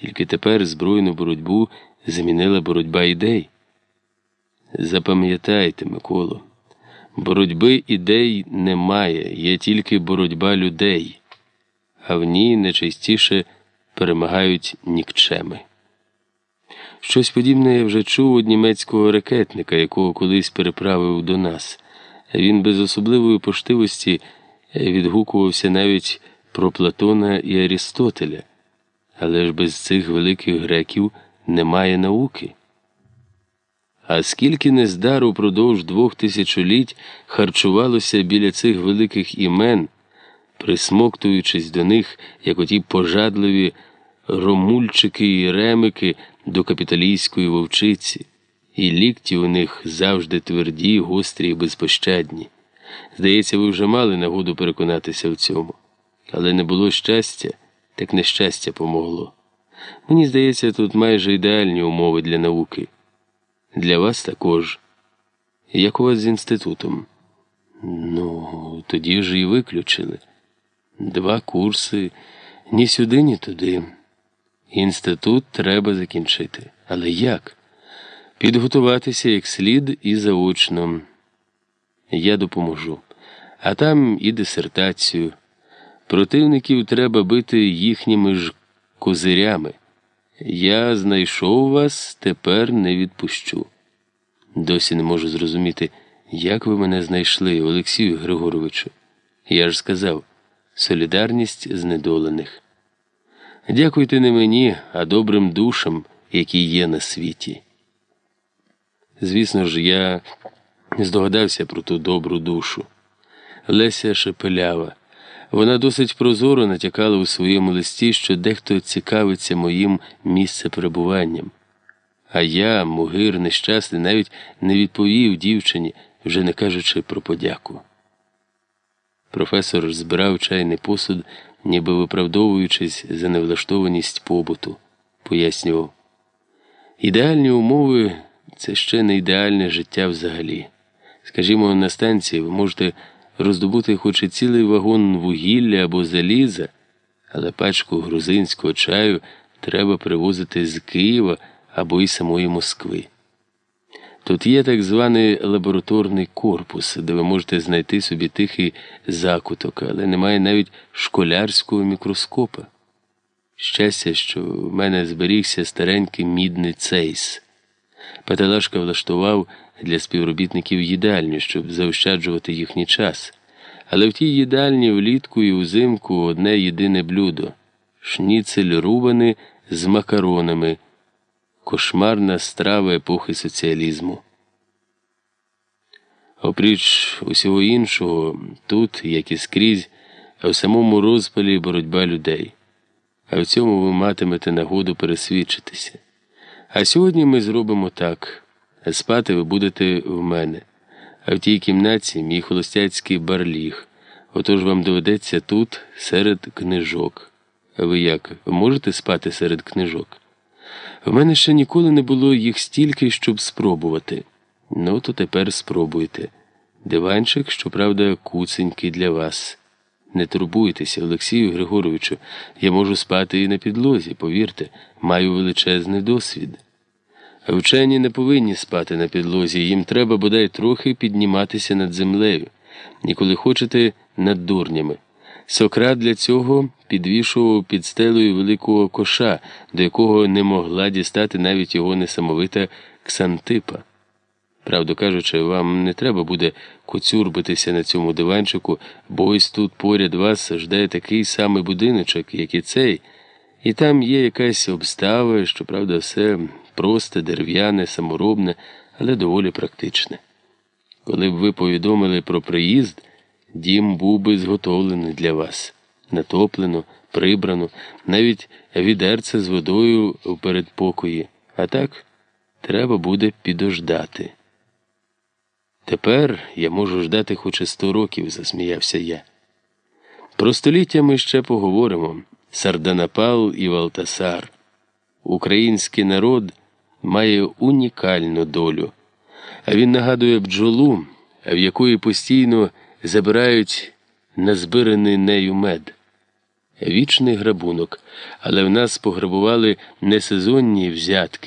Тільки тепер збройну боротьбу замінила боротьба ідей. Запам'ятайте, Миколо, боротьби ідей немає, є тільки боротьба людей, а в ній найчастіше перемагають нікчеми. Щось подібне я вже чув від німецького ракетника, якого колись переправив до нас. Він без особливої поштивості відгукувався навіть про Платона і Арістотеля. Але ж без цих великих греків немає науки. А скільки нездар упродовж двох тисячоліть харчувалося біля цих великих імен, присмоктуючись до них, як оті пожадливі ромульчики і ремики до капіталійської вовчиці, і лікті у них завжди тверді, гострі і безпощадні. Здається, ви вже мали нагоду переконатися в цьому, але не було щастя, так нещастя помогло. Мені здається, тут майже ідеальні умови для науки. Для вас також. Як у вас з інститутом? Ну, тоді ж і виключили. Два курси ні сюди, ні туди. Інститут треба закінчити. Але як? Підготуватися як слід і заочно. Я допоможу. А там і дисертацію. Противників треба бити їхніми ж козирями. Я знайшов вас, тепер не відпущу. Досі не можу зрозуміти, як ви мене знайшли, Олексію Григоровичу. Я ж сказав солідарність знедолених. Дякуйте не мені, а добрим душам, які є на світі. Звісно ж, я здогадався про ту добру душу. Леся Шепелява. Вона досить прозоро натякала у своєму листі, що дехто цікавиться моїм місцеперебуванням. А я, мугир, нещасний, навіть не відповів дівчині, вже не кажучи про подяку. Професор збирав чайний посуд, ніби виправдовуючись за невлаштованість побуту, пояснював. Ідеальні умови це ще не ідеальне життя взагалі. Скажімо, на станції ви можете роздобути хоч і цілий вагон вугілля або заліза, але пачку грузинського чаю треба привозити з Києва або із самої Москви. Тут є так званий лабораторний корпус, де ви можете знайти собі тихий закуток, але немає навіть школярського мікроскопа. Щастя, що в мене зберігся старенький мідний цейс. Петелашка влаштував для співробітників їдальню, щоб заощаджувати їхній час. Але в тій їдальні влітку і узимку одне єдине блюдо шніцель рубаний з макаронами, кошмарна страва епохи соціалізму. Опріч усього іншого, тут, як і скрізь, в самому розпалі боротьба людей. А в цьому ви матимете нагоду пересвідчитися. А сьогодні ми зробимо так. Спати ви будете в мене, а в тій кімнаті мій холостяцький барліг. Отож вам доведеться тут серед книжок. А ви як можете спати серед книжок? В мене ще ніколи не було їх стільки, щоб спробувати. Ну, то тепер спробуйте. Диванчик, щоправда, куценький для вас. Не турбуйтеся, Олексію Григоровичу, я можу спати і на підлозі, повірте, маю величезний досвід. Вчені не повинні спати на підлозі, їм треба бодай трохи підніматися над землею, і коли хочете над дурнями. Сократ для цього підвішував під стелею великого коша, до якого не могла дістати навіть його несамовита ксантипа. Правду кажучи, вам не треба буде коцюрбитися на цьому диванчику, бо ось тут поряд вас жде такий самий будиночок, як і цей, і там є якась обстава, що, правда, все просте, дерев'яне, саморобне, але доволі практичне. Коли б ви повідомили про приїзд, дім був би зготовлений для вас, натоплено, прибрано, навіть відерце з водою в передпокої, а так треба буде підождати. Тепер я можу ждати хоч сто років, засміявся я. Про століття ми ще поговоримо. Сарданапал і Валтасар. Український народ має унікальну долю, а він нагадує бджолу, в якої постійно забирають назбираний нею мед. Вічний грабунок, але в нас пограбували не сезонні взятки,